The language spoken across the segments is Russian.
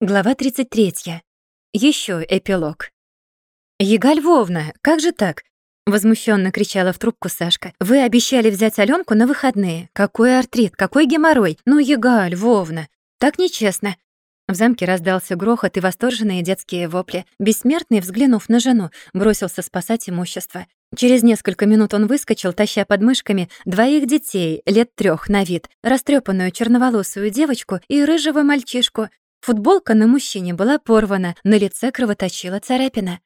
Глава 33. Еще эпилог. «Ега Львовна, как же так?» — возмущенно кричала в трубку Сашка. «Вы обещали взять Аленку на выходные. Какой артрит, какой геморрой? Ну, Ега Львовна, так нечестно». В замке раздался грохот и восторженные детские вопли. Бессмертный, взглянув на жену, бросился спасать имущество. Через несколько минут он выскочил, таща под мышками двоих детей, лет трех на вид, растрепанную черноволосую девочку и рыжего мальчишку, Футболка на мужчине была порвана, на лице кровоточила царапина.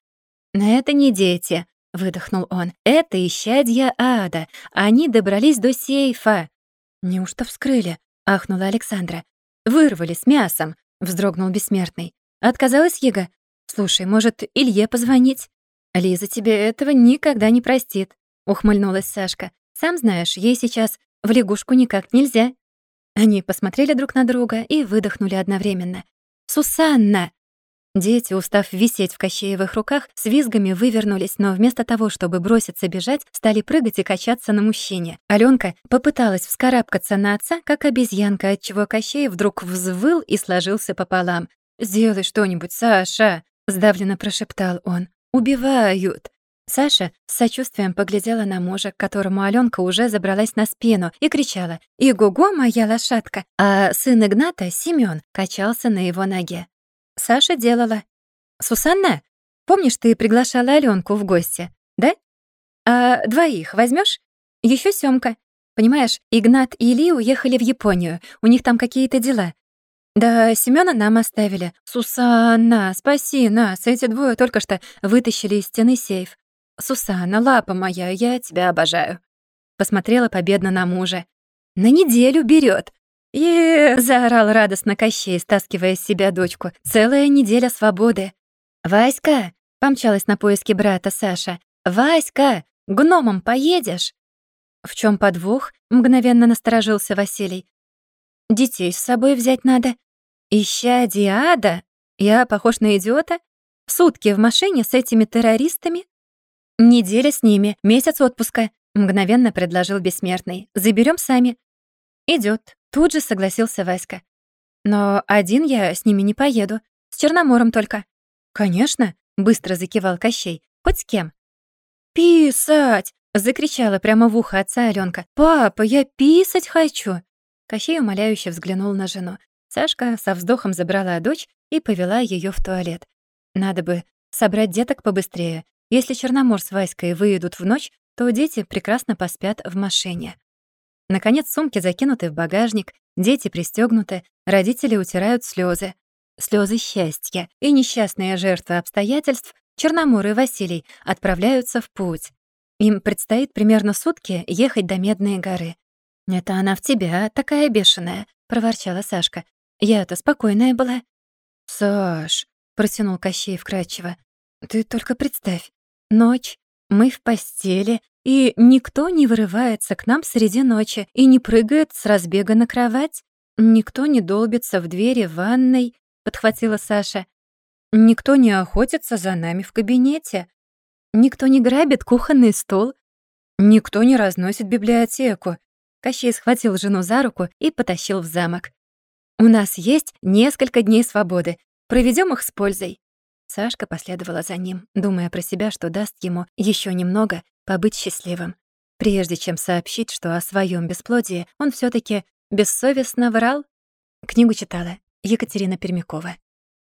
«Но это не дети», — выдохнул он. «Это исчадья ада. Они добрались до сейфа». «Неужто вскрыли?» — ахнула Александра. «Вырвали с мясом», — вздрогнул бессмертный. «Отказалась Ега? Слушай, может, Илье позвонить?» «Лиза тебе этого никогда не простит», — ухмыльнулась Сашка. «Сам знаешь, ей сейчас в лягушку никак нельзя». Они посмотрели друг на друга и выдохнули одновременно. «Сусанна!» Дети, устав висеть в Кощеевых руках, с визгами вывернулись, но вместо того, чтобы броситься бежать, стали прыгать и качаться на мужчине. Алёнка попыталась вскарабкаться на отца, как обезьянка, отчего Кощей вдруг взвыл и сложился пополам. «Сделай что-нибудь, Саша!» — сдавленно прошептал он. «Убивают!» Саша с сочувствием поглядела на мужа, к которому Алёнка уже забралась на спину и кричала «Иго-го, моя лошадка!», а сын Игната, Семён, качался на его ноге. Саша делала. «Сусанна, помнишь, ты приглашала Алёнку в гости, да? А двоих возьмёшь? Ещё Сёмка. Понимаешь, Игнат и Илья уехали в Японию, у них там какие-то дела. Да, Семёна нам оставили. Сусанна, спаси нас, эти двое только что вытащили из стены сейф. «Сусана, лапа моя, я тебя обожаю». Посмотрела победно на мужа. «На неделю берет. И заорал радостно Кощей, стаскивая с себя дочку. «Целая неделя свободы». «Васька!» — помчалась на поиски брата Саша. «Васька! Гномом поедешь?» «В чем подвох?» — мгновенно насторожился Василий. «Детей с собой взять надо. Ища Диада? Я похож на идиота? Сутки в машине с этими террористами?» «Неделя с ними, месяц отпуска», — мгновенно предложил Бессмертный. Заберем сами». Идет. тут же согласился Васька. «Но один я с ними не поеду. С Черномором только». «Конечно», — быстро закивал Кощей. «Хоть с кем». «Писать!» — закричала прямо в ухо отца Алёнка. «Папа, я писать хочу!» Кощей умоляюще взглянул на жену. Сашка со вздохом забрала дочь и повела её в туалет. Надо бы собрать деток побыстрее, если Черномор с Васькой выйдут в ночь, то дети прекрасно поспят в машине. Наконец сумки закинуты в багажник, дети пристегнуты, родители утирают слезы, слезы счастья, и несчастные жертвы обстоятельств Черномор и Василий отправляются в путь. Им предстоит примерно сутки ехать до Медной горы. «Это она в тебя, такая бешеная», — проворчала Сашка. «Я-то спокойная была». «Саш», — протянул Кощей вкрадчиво, — «ты только представь, Ночь, мы в постели, и никто не вырывается к нам среди ночи и не прыгает с разбега на кровать. Никто не долбится в двери ванной, подхватила Саша. Никто не охотится за нами в кабинете. Никто не грабит кухонный стол. Никто не разносит библиотеку. Кощей схватил жену за руку и потащил в замок. «У нас есть несколько дней свободы. Проведем их с пользой. Сашка последовала за ним, думая про себя, что даст ему еще немного побыть счастливым. Прежде чем сообщить, что о своем бесплодии он все таки бессовестно врал. Книгу читала Екатерина Пермякова.